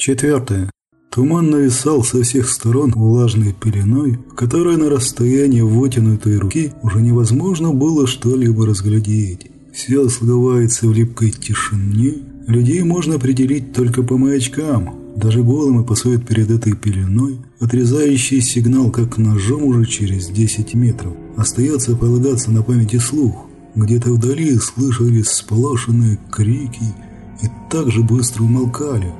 Четвертое. Туман нависал со всех сторон влажной пеленой, в которой на расстоянии вытянутой руки уже невозможно было что-либо разглядеть. Все слагается в липкой тишине, людей можно определить только по маячкам. Даже голым и пасует перед этой пеленой, отрезающий сигнал как ножом уже через 10 метров. Остается полагаться на память и слух. Где-то вдали слышались сполошенные крики и так же быстро умолкали.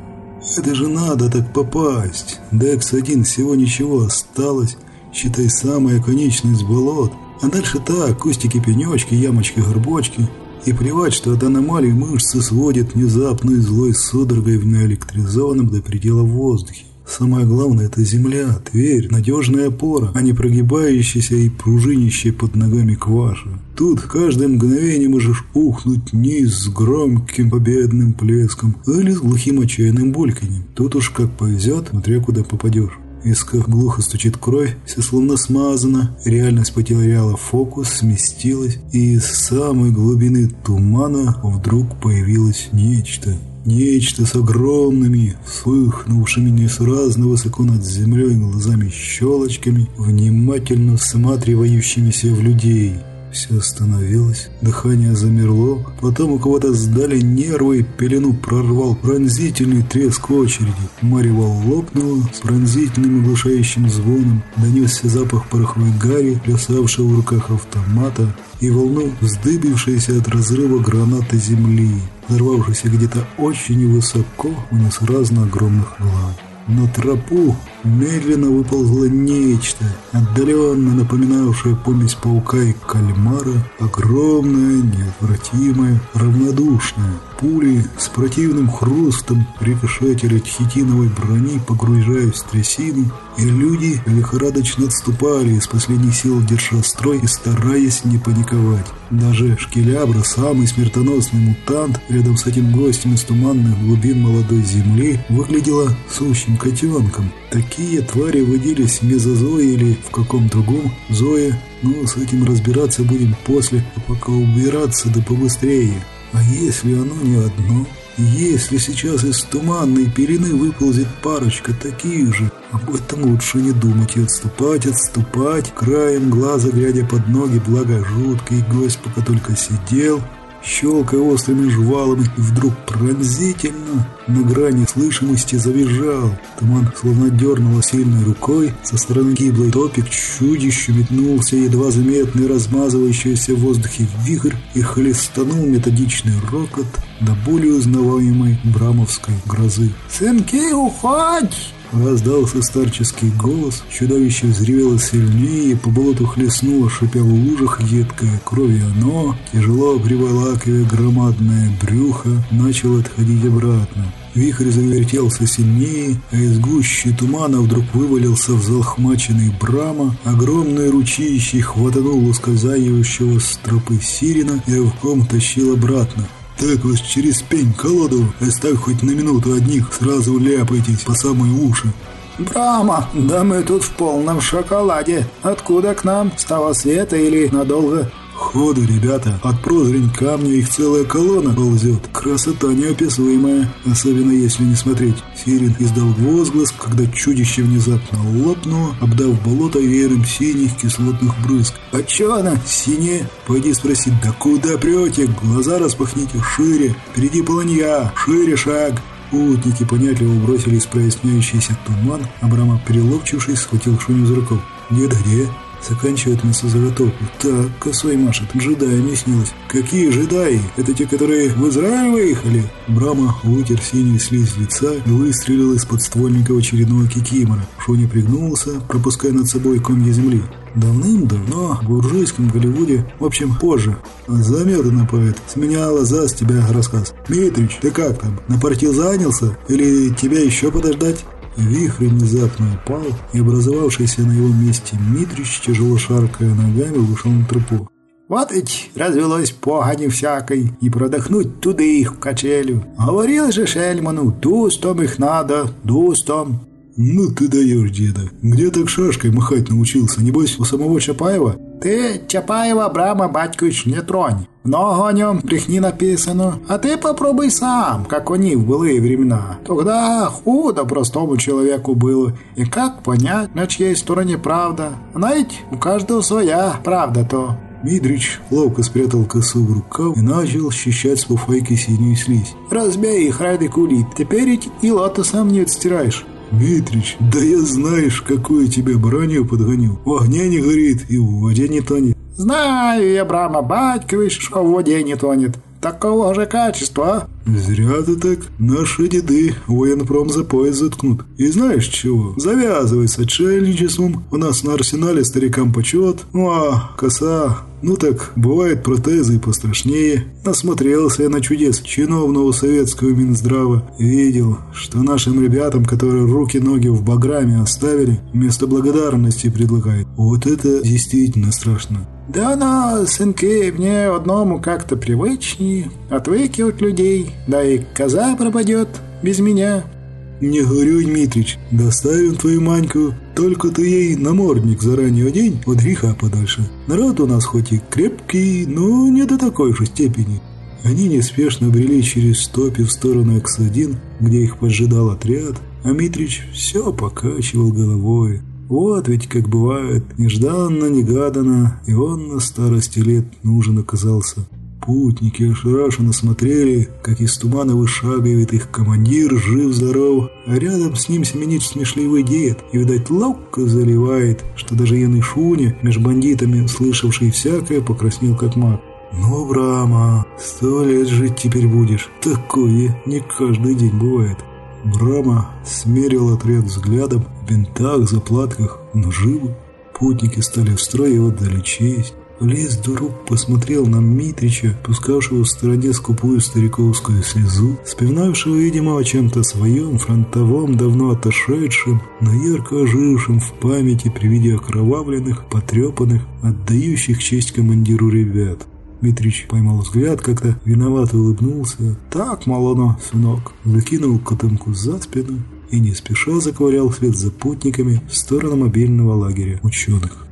Это же надо так попасть. Декс-1 всего ничего осталось. Считай, самая конечность болот. А дальше так, кустики, пенечки, ямочки, горбочки. И плевать, что от аномалий мышцы сводит внезапной злой судорогой в наэлектризованном до предела воздухе. Самое главное – это земля, тверь, надежная опора, а не прогибающаяся и пружинящая под ногами кваша. Тут каждое мгновение можешь ухнуть вниз с громким победным плеском или с глухим отчаянным бульканьем. Тут уж как повезет, смотря куда попадешь. В висках глухо стучит кровь, все словно смазано, реальность потеряла фокус, сместилась, и из самой глубины тумана вдруг появилось нечто – Нечто с огромными, вспыхнувшими несуразно высоко над землей глазами-щелочками, внимательно всматривающимися в людей. Все остановилось, дыхание замерло, потом у кого-то сдали нервы, пелену прорвал пронзительный треск очереди. Марева лопнула с пронзительным оглушающим звоном, донесся запах пороховой гари, плясавшего в руках автомата, и волну, вздыбившейся от разрыва гранаты земли взорвавшийся где-то очень высоко, унес разно огромных глаз. На тропу медленно выползло нечто, отдаленно напоминавшее помесь паука и кальмара, огромное, неотвратимое, равнодушное. Пули с противным хрустом рикошетили хитиновой брони, погружаясь в трясину, и люди лихорадочно отступали из последних сил, держа строй и стараясь не паниковать. Даже Шкелябра, самый смертоносный мутант, рядом с этим гостем из туманных глубин молодой земли, выглядела сущим котенком. Такие твари водились в мезозое или в каком другом зое, но с этим разбираться будем после, а пока убираться да побыстрее. А если оно не одно? Если сейчас из туманной пелены выползет парочка таких же, об этом лучше не думать и отступать, отступать, краем глаза глядя под ноги, благо жуткий гость пока только сидел, щелкая острыми жвалами, вдруг пронзительно на грани слышимости завизжал. Туман словно дернуло сильной рукой, со стороны гиблой топик чудищу метнулся едва заметный размазывающийся в воздухе вихрь и хлестанул методичный рокот до более узнаваемой брамовской грозы. «Сынки, уходь!» Раздался старческий голос, чудовище взревело сильнее, по болоту хлестнуло, шипя в лужах едкое крови оно, тяжело приволакивая громадное брюхо, начал отходить обратно. Вихрь завертелся сильнее, а из гущи тумана вдруг вывалился взлохмаченный Брама, огромный ручищей хватанул ускользающего с тропы Сирина и рывком тащил обратно. Так вас через пень колоду, оставь хоть на минуту одних, сразу ляпайтесь по самые уши. Брама, да мы тут в полном шоколаде. Откуда к нам? С того света или надолго? Ходу, ребята, от прозрень камня их целая колонна ползет. Красота неописуемая, особенно если не смотреть. Сирин издал возглас, когда чудище внезапно лопнуло, обдав болото веером синих кислотных брызг. «А чё она? Синяя?» Пойди спроси, да куда прете? Глаза распахните шире. Впереди полынья, шире шаг. Путники понятливо бросились в проясняющийся туман. Абрама, переловчившись, схватил Шуню за рукав. «Нет, где?» Заканчивает мясозаготовку. Так, косой машет, джедаи не снилось. Какие джедаи? Это те, которые в Израиль выехали? Брама вытер синий слиз лица и выстрелил из подствольника очередного кикимора. Шоня пригнулся, пропуская над собой комья земли. Давным-давно в буржуйском Голливуде, в общем, позже, замерзно поэт, сменяла за с тебя рассказ. «Митрич, ты как там, на партизанился? Или тебя еще подождать?» Вихрь внезапно упал, и образовавшийся на его месте Митрич, тяжело шаркая ногами, вышел на тропу. «Вот ведь развелось погони всякой, и продохнуть туда их в качелю. Говорил же Шельману, дустом их надо, дустом». «Ну ты даешь, деда. Где так шашкой махать научился? Небось, у самого Чапаева?» «Ты Чапаева Абрама Батькович не тронь. Много о нем брехни написано. А ты попробуй сам, как они в былые времена. Тогда худо простому человеку было. И как понять, на чьей стороне правда? Знаете, у каждого своя правда-то». Мидрич ловко спрятал косу в рукав и начал счищать с пуфайки синюю слизь. «Разбей их, рады кулит. Теперь ведь и лото сам не отстираешь». «Митрич, да я знаешь, какое тебе бранью подгоню. В огне не горит и в воде не тонет». «Знаю я, Брама Батькович, что в воде не тонет. Такого же качества». «Зря ты так. Наши деды военпром за пояс заткнут. И знаешь чего? Завязывай с отшельничеством. У нас на арсенале старикам почет. Ну а коса... Ну так, бывает протезы и пострашнее. Насмотрелся я на чудес чиновного советского Минздрава. Видел, что нашим ребятам, которые руки-ноги в баграме оставили, вместо благодарности предлагают. Вот это действительно страшно. «Да на, сынки, мне одному как-то привычнее отвыкивать людей, да и коза пропадет без меня». «Не горюй, Дмитрич, доставим твою Маньку, только ты ей намордник заранее одень от греха подальше. Народ у нас хоть и крепкий, но не до такой же степени». Они неспешно брели через стопи в сторону X1, где их поджидал отряд, а Митрич все покачивал головой. Вот ведь как бывает, нежданно-негаданно, и он на старости лет нужен оказался. Путники ошарашенно смотрели, как из тумана вышагивает их командир, жив-здоров, а рядом с ним семенит смешливый дед, и, видать, ловко заливает, что даже юный Шуня, меж бандитами, слышавший всякое, покраснел как маг. «Ну, Брама, сто лет жить теперь будешь. Такое не каждый день бывает». Брама смерил отряд взглядом в бинтах, заплатках, но живы. Путники стали в строй и отдалечись. Лес вдруг посмотрел на Митрича, пускавшего в стороне скупую стариковскую слезу, вспоминавшего, видимо, о чем-то своем, фронтовом, давно отошедшем, но ярко ожившем в памяти при виде окровавленных, потрепанных, отдающих честь командиру ребят. Митрич поймал взгляд, как-то виновато улыбнулся. «Так, малоно, сынок!» Закинул котомку за спину и не спеша заковырял вслед за путниками в сторону мобильного лагеря ученых.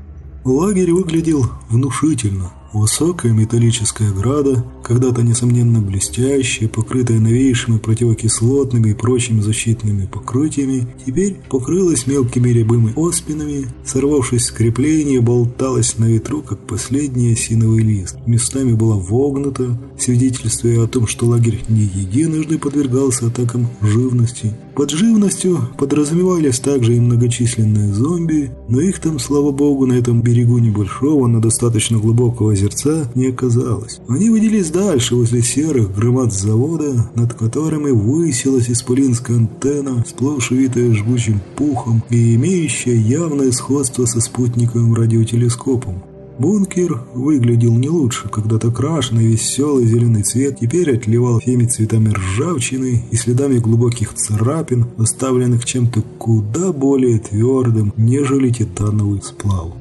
Лагерь выглядел внушительно. Высокая металлическая града, когда-то, несомненно, блестящая, покрытая новейшими противокислотными и прочими защитными покрытиями, теперь покрылась мелкими рябыми оспинами, сорвавшись с крепления, болталась на ветру, как последний осиновый лист. Местами была вогнута, свидетельствуя о том, что лагерь не единожды подвергался атакам живности. Под живностью подразумевались также и многочисленные зомби, но их там, слава богу, на этом берегу небольшого, но достаточно глубокого озерца не оказалось. Они выделились дальше, возле серых громад завода, над которыми высилась исполинская антенна, сплошь увитая жгучим пухом и имеющая явное сходство со спутниковым радиотелескопом. Бункер выглядел не лучше, когда-то крашеный веселый зеленый цвет теперь отливал всеми цветами ржавчины и следами глубоких царапин, оставленных чем-то куда более твердым, нежели титановый сплав.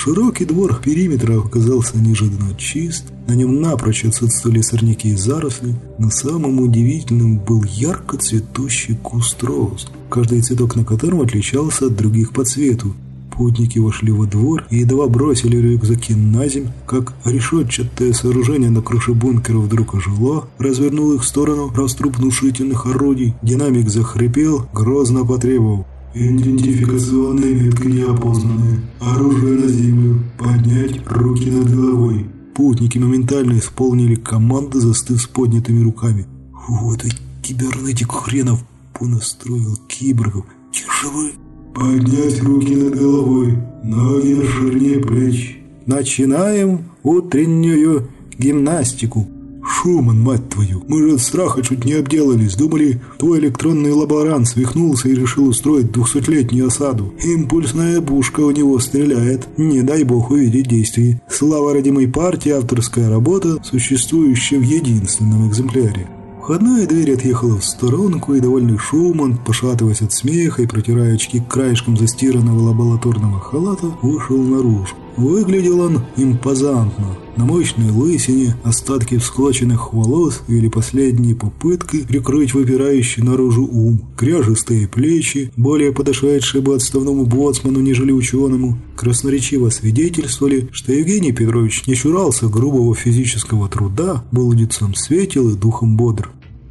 Широкий двор периметра оказался неожиданно чист, на нем напрочь отсутствовали сорняки и заросли, но самым удивительным был ярко цветущий куст роз, каждый цветок на котором отличался от других по цвету, Путники вошли во двор и едва бросили рюкзаки на земь, как решетчатое сооружение на крыше бункера вдруг ожило, развернул их в сторону раструб внушительных орудий. Динамик захрипел, грозно потребовал. «Идентификационные метки не опознаны. Оружие на землю. Поднять руки над головой». Путники моментально исполнили команды, застыв с поднятыми руками. «Вот и кибернетик хренов понастроил киборгов. Тяжелые». Поднять руки над головой, ноги на ширине плеч. Начинаем утреннюю гимнастику. Шуман, мать твою, мы же от страха чуть не обделались. Думали, твой электронный лаборант свихнулся и решил устроить двухсотлетнюю осаду. Импульсная пушка у него стреляет. Не дай бог увидеть действий. Слава родимой партии, авторская работа, существующая в единственном экземпляре. Входная дверь отъехала в сторонку, и довольный Шуман, пошатываясь от смеха и протирая очки краешком застиранного лабораторного халата, вышел наружу. Выглядел он импозантно. На мощной лысине остатки всклоченных волос или последние попытки прикрыть выпирающий наружу ум, кряжестые плечи, более подошедшие бы отставному боцману, нежели ученому, красноречиво свидетельствовали, что Евгений Петрович не чурался грубого физического труда, был лицом светел и духом бодр.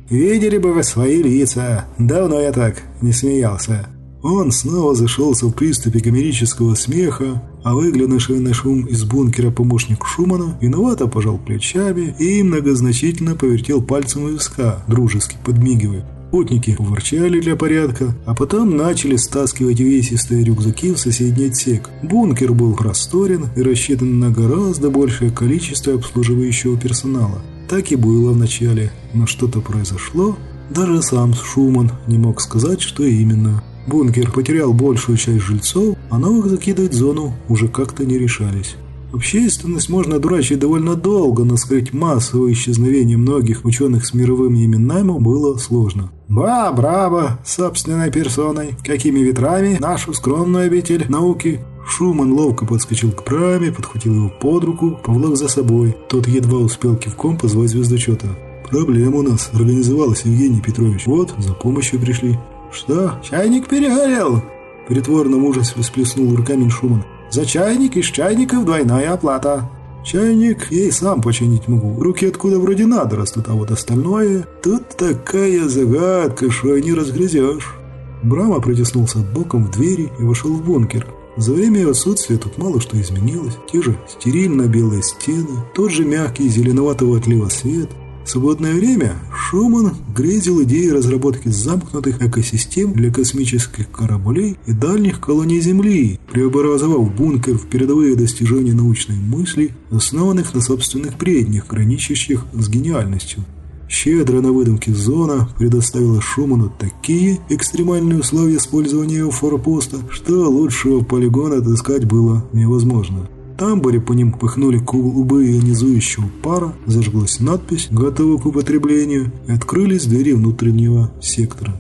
«Видели бы вы свои лица, давно я так не смеялся». Он снова зашелся в приступе комерического смеха, а выглянувший на шум из бункера помощник Шумана виновато пожал плечами и многозначительно повертел пальцем у виска, дружески подмигивая. Путники ворчали для порядка, а потом начали стаскивать увесистые рюкзаки в соседний отсек. Бункер был просторен и рассчитан на гораздо большее количество обслуживающего персонала. Так и было вначале, но что-то произошло. Даже сам Шуман не мог сказать, что именно. Бункер потерял большую часть жильцов, а новых закидывать зону уже как-то не решались. Общественность можно дурачить довольно долго, но скрыть массовое исчезновение многих ученых с мировыми именами было сложно. «Ба, браво! Собственной персоной! Какими ветрами нашу скромную обитель науки!» Шуман ловко подскочил к праме, подхватил его под руку, повлек за собой. Тот едва успел кивком позвать звездочета. «Проблема у нас организовалась, Евгений Петрович. Вот, за помощью пришли». «Что, чайник перегорел?» Притворно ужасе всплеснул руками Шуман. «За чайник из чайников двойная оплата». Чайник я и сам починить могу. Руки откуда вроде надо растут, а вот остальное... Тут такая загадка, что не разгрызешь. Брама протиснулся боком в двери и вошел в бункер. За время его отсутствия тут мало что изменилось. Те же стерильно-белые стены, тот же мягкий зеленоватого отлива свет – в свободное время Шуман грезил идеей разработки замкнутых экосистем для космических кораблей и дальних колоний Земли, преобразовав бункер в передовые достижения научной мысли, основанных на собственных преднях, граничащих с гениальностью. Щедро на выдумке зона предоставила Шуману такие экстремальные условия использования его форпоста, что лучшего полигона отыскать было невозможно тамбуре по ним пыхнули клубы ионизующего пара, зажглась надпись «Готово к употреблению» и открылись двери внутреннего сектора.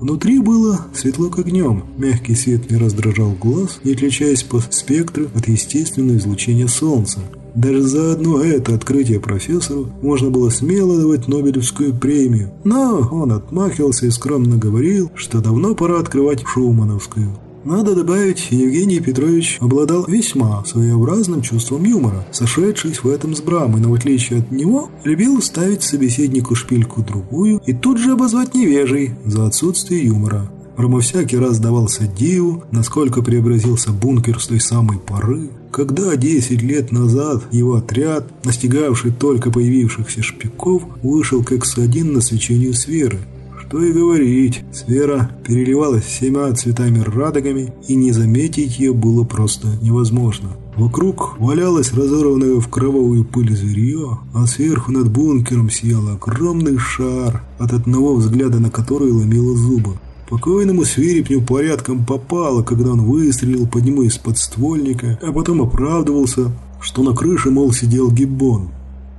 Внутри было светло как днем, мягкий свет не раздражал глаз, не отличаясь по спектру от естественного излучения солнца. Даже за одно это открытие профессору можно было смело давать Нобелевскую премию, но он отмахивался и скромно говорил, что давно пора открывать Шумановскую. Надо добавить, Евгений Петрович обладал весьма своеобразным чувством юмора, сошедшись в этом с Брамой, но в отличие от него, любил ставить собеседнику шпильку другую и тут же обозвать невежей за отсутствие юмора. Брама всякий раз давался диву, насколько преобразился бункер с той самой поры, когда 10 лет назад его отряд, настигавший только появившихся шпиков, вышел к X1 на свечению сферы – что и говорить, сфера переливалась всеми цветами радугами, и не заметить ее было просто невозможно. Вокруг валялось разорванное в кровавую пыль зверье, а сверху над бункером сиял огромный шар, от одного взгляда на который ломило зубы. Покойному свирепню порядком попало, когда он выстрелил по нему из подствольника, а потом оправдывался, что на крыше, мол, сидел гиббон.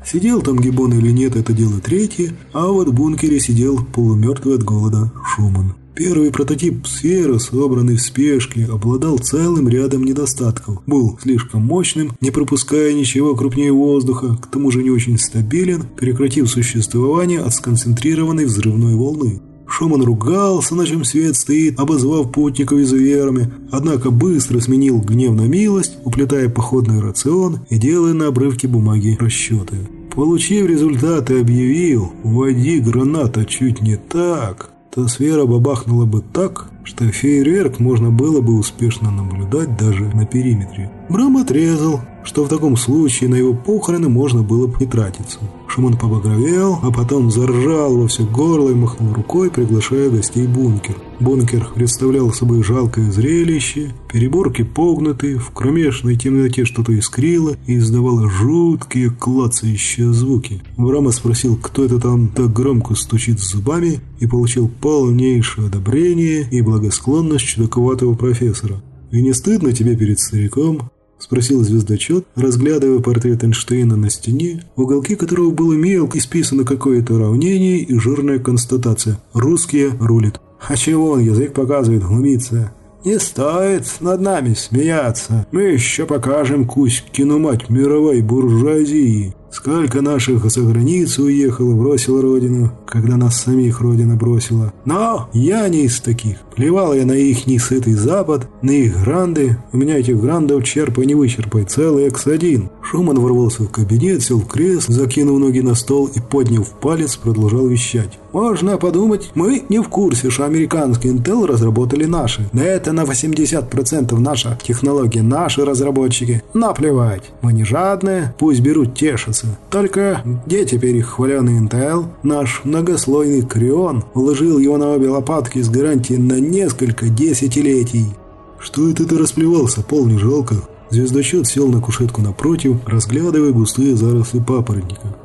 Сидел там Гибон или нет, это дело третье, а вот в бункере сидел полумертвый от голода Шуман. Первый прототип сферы, собранный в спешке, обладал целым рядом недостатков. Был слишком мощным, не пропуская ничего крупнее воздуха, к тому же не очень стабилен, прекратив существование от сконцентрированной взрывной волны. Шуман ругался, на чем свет стоит, обозвав путников изуверами, однако быстро сменил гнев на милость, уплетая походный рацион и делая на обрывке бумаги расчеты. Получив результаты, объявил «Вводи граната чуть не так», то сфера бабахнула бы так, что фейерверк можно было бы успешно наблюдать даже на периметре. Брам отрезал, что в таком случае на его похороны можно было бы не тратиться. Шуман побагровел, а потом заржал во все горло и махнул рукой, приглашая гостей бункер. Бункер представлял собой жалкое зрелище, переборки погнуты, в кромешной темноте что-то искрило и издавало жуткие клацающие звуки. Врама спросил, кто это там так громко стучит зубами, и получил полнейшее одобрение и благосклонность чудаковатого профессора. «И не стыдно тебе перед стариком?» – спросил звездочет, разглядывая портрет Эйнштейна на стене, в уголке которого было мелко исписано какое-то уравнение и жирная констатация «Русские рулит». «А чего он язык показывает, глумится?» Не стоит над нами смеяться. Мы еще покажем Кузькину мать мировой буржуазии. Сколько наших за границу уехало, бросила родину, когда нас самих родина бросила. Но я не из таких. Плевал я на их несытый запад, на их гранды. У меня этих грандов черпай не вычерпай, целый X1. Шуман ворвался в кабинет, сел в кресло, закинув ноги на стол и, подняв палец, продолжал вещать. Можно подумать, мы не в курсе, что американский Intel разработали наши. Да это на 80% наша технология, наши разработчики. Наплевать. Мы не жадные, пусть берут тешатся. Только где теперь их хваленый Intel? Наш многослойный Крион уложил его на обе лопатки с гарантией на несколько десятилетий. Что это ты расплевался, пол не жалко? Звездочет сел на кушетку напротив, разглядывая густые заросли папоротника.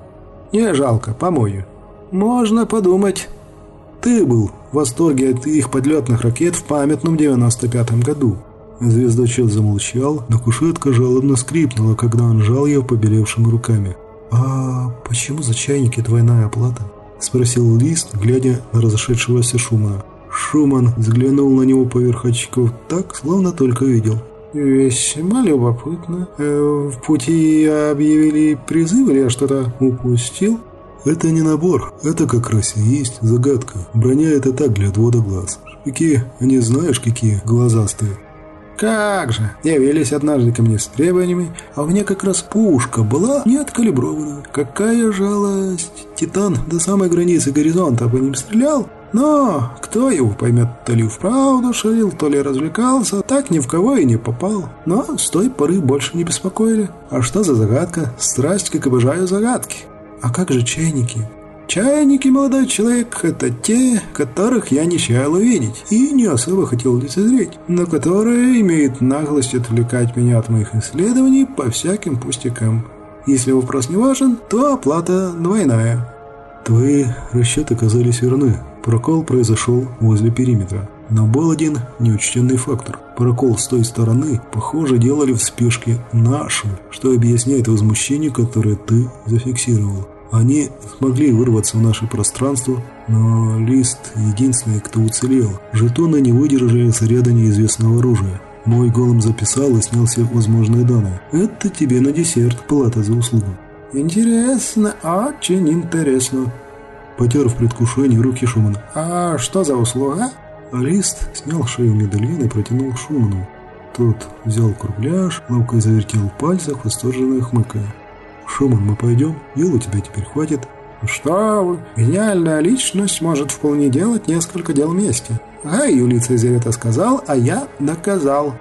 Не жалко, помою. Можно подумать. Ты был в восторге от их подлетных ракет в памятном 95-м году. Звездочет замолчал, но кушетка жалобно скрипнула, когда он жал ее побелевшими руками. «А почему за чайники двойная оплата?» – спросил Лист, глядя на разошедшегося Шумана. Шуман взглянул на него поверх очков так, словно только видел. «Весьма любопытно. Э, в пути объявили призыв или я что-то упустил?» «Это не набор, это как раз и есть загадка. Броня это так для отвода глаз. Шпики, они знаешь, какие глазастые». Как же, явились однажды ко мне с требованиями, а у меня как раз пушка была не откалибрована. Какая жалость. Титан до самой границы горизонта по ним стрелял, но кто его поймет, то ли вправду шалил, то ли развлекался, так ни в кого и не попал. Но с той поры больше не беспокоили. А что за загадка? Страсть, как обожаю загадки. А как же чайники? Чайники, молодой человек, это те, которых я не чаял увидеть и не особо хотел лицезреть, но которые имеют наглость отвлекать меня от моих исследований по всяким пустякам. Если вопрос не важен, то оплата двойная. Твои расчеты оказались верны. Прокол произошел возле периметра. Но был один неучтенный фактор. Прокол с той стороны, похоже, делали в спешке наши, что объясняет возмущение, которое ты зафиксировал. Они смогли вырваться в наше пространство, но Лист единственный, кто уцелел. Жетоны не выдержали заряда неизвестного оружия. Мой голым записал и снял все возможные данные. Это тебе на десерт, плата за услугу. Интересно, очень интересно. Потер в предвкушении руки Шумана. А что за услуга? Лист снял шею медальона и протянул Шуману. Тот взял кругляш, ловко завертел в пальцах, восторженно хмыкая. Шуман, мы пойдем? Дел у тебя теперь хватит. Что вы, гениальная личность может вполне делать несколько дел вместе. А Юлий Цезарь это сказал, а я доказал.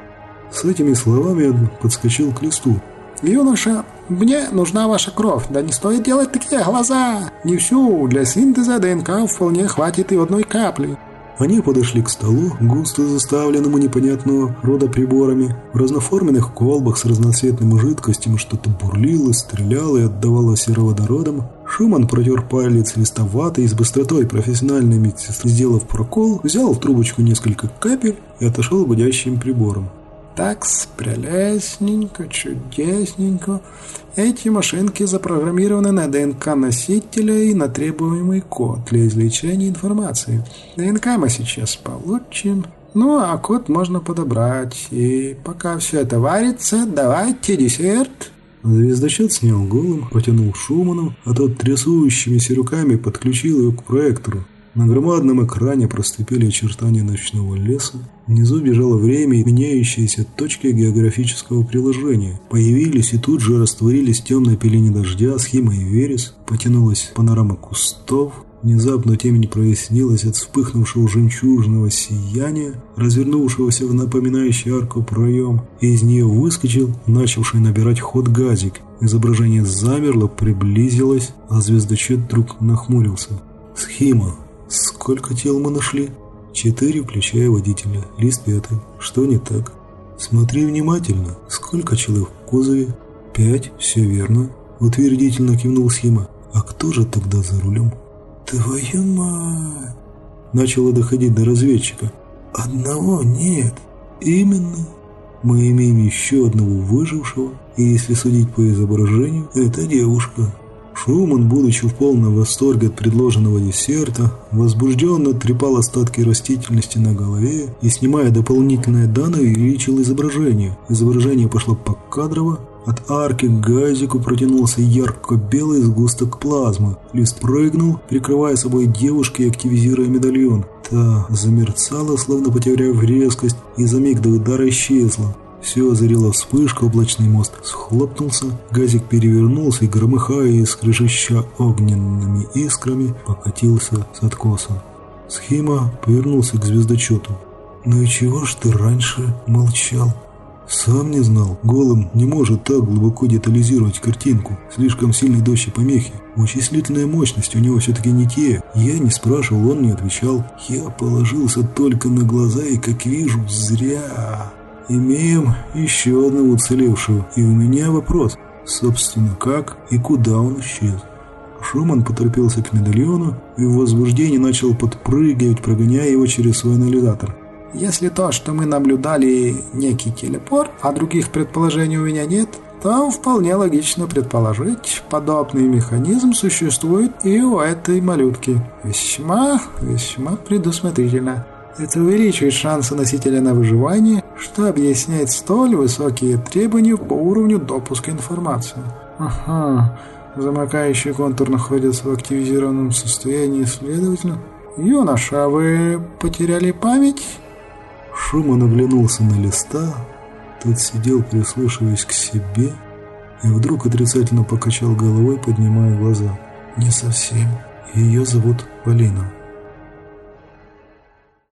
С этими словами он подскочил к листу. «Юноша, мне нужна ваша кровь, да не стоит делать такие глаза. Не всю, для синтеза ДНК вполне хватит и одной капли. Они подошли к столу, густо заставленному непонятного рода приборами. В разноформенных колбах с разноцветными жидкостями что-то бурлило, стреляло и отдавало сероводородом. Шуман протер палец листоватый и с быстротой профессиональной медсестры, сделав прокол, взял в трубочку несколько капель и отошел к гудящим приборам. Так, прелестненько, чудесненько. Эти машинки запрограммированы на ДНК носителя и на требуемый код для извлечения информации. ДНК мы сейчас получим. Ну, а код можно подобрать. И пока все это варится, давайте десерт. Звездочет снял голым, потянул Шуману, а тот трясущимися руками подключил его к проектору. На громадном экране проступили очертания ночного леса. Внизу бежало время и меняющиеся точки географического приложения. Появились и тут же растворились темные пелене дождя, схема и верес. Потянулась панорама кустов. Внезапно темень прояснилась от вспыхнувшего жемчужного сияния, развернувшегося в напоминающий арку проем, и из нее выскочил, начавший набирать ход газик. Изображение замерло, приблизилось, а звездочет вдруг нахмурился. «Схема!» Сколько тел мы нашли? Четыре, включая водителя. Лист пятый. Что не так? Смотри внимательно. Сколько человек в кузове? Пять. Все верно. Утвердительно кивнул Схима. А кто же тогда за рулем? Твою мать! Начало доходить до разведчика. Одного нет. Именно. Мы имеем еще одного выжившего, и если судить по изображению, это девушка. Шуман, будучи в полном восторге от предложенного десерта, возбужденно трепал остатки растительности на голове и, снимая дополнительные данные, увеличил изображение. Изображение пошло покадрово, от арки к газику протянулся ярко-белый сгусток плазмы. Лист прыгнул, прикрывая собой девушки и активизируя медальон. Та замерцала, словно потеряв резкость, и за миг до удара исчезла. Все озарила вспышка, облачный мост схлопнулся, газик перевернулся и, громыхая и скрежеща огненными искрами, покатился с откоса. Схема повернулся к звездочету. «Ну и чего ж ты раньше молчал?» «Сам не знал. Голым не может так глубоко детализировать картинку. Слишком сильный дождь и помехи. Вычислительная мощность у него все-таки не те. Я не спрашивал, он не отвечал. Я положился только на глаза и, как вижу, зря...» Имеем еще одного уцелевшего, и у меня вопрос, собственно, как и куда он исчез. Шуман поторопился к медальону и в возбуждении начал подпрыгивать, прогоняя его через свой анализатор. Если то, что мы наблюдали, некий телепорт, а других предположений у меня нет, то вполне логично предположить, подобный механизм существует и у этой малютки. Весьма, весьма предусмотрительно. Это увеличивает шансы носителя на выживание, что объясняет столь высокие требования по уровню допуска информации. Ага, замыкающий контур находится в активизированном состоянии, следовательно... Юноша, вы потеряли память? Шуман оглянулся на листа, тот сидел, прислушиваясь к себе, и вдруг отрицательно покачал головой, поднимая глаза. «Не совсем. Ее зовут Полина».